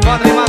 Bota de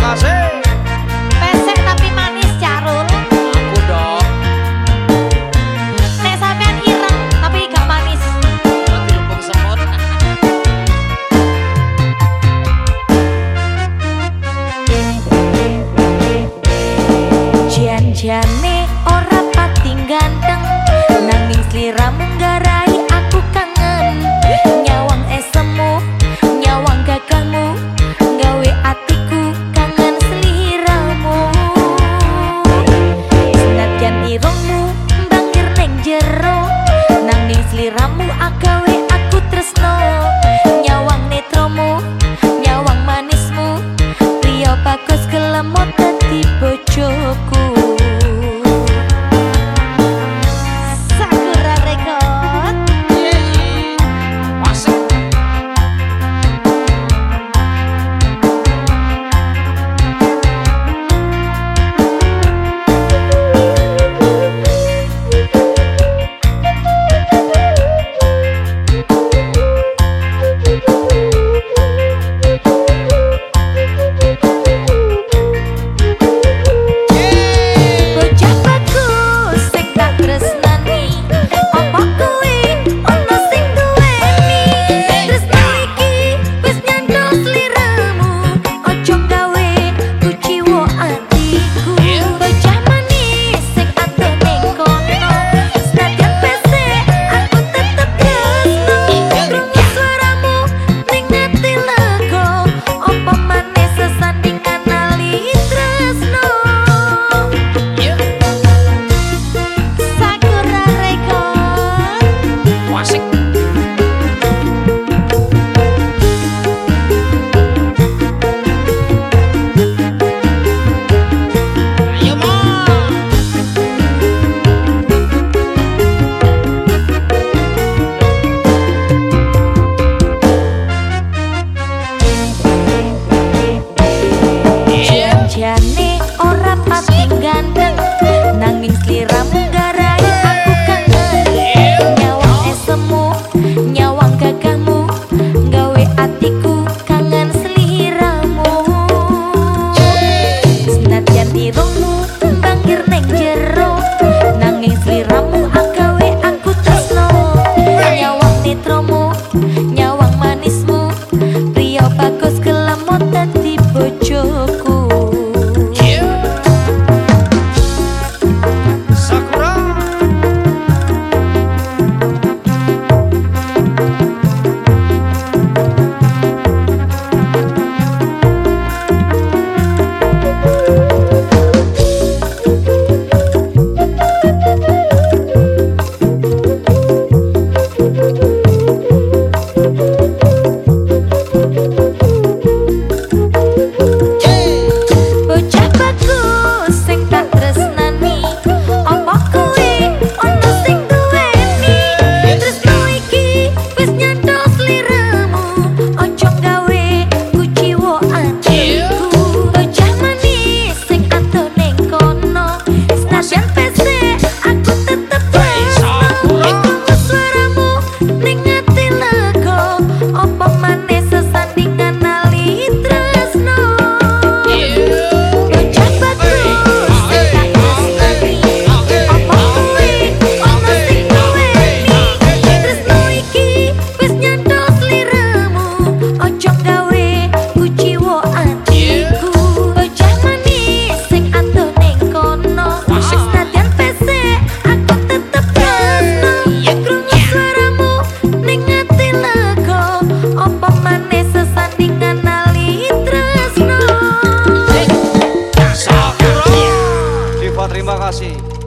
しい。